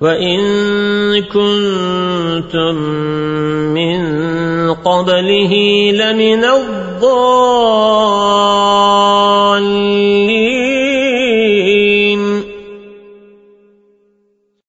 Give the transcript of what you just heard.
وإن كنتم من قبله لمن الضالين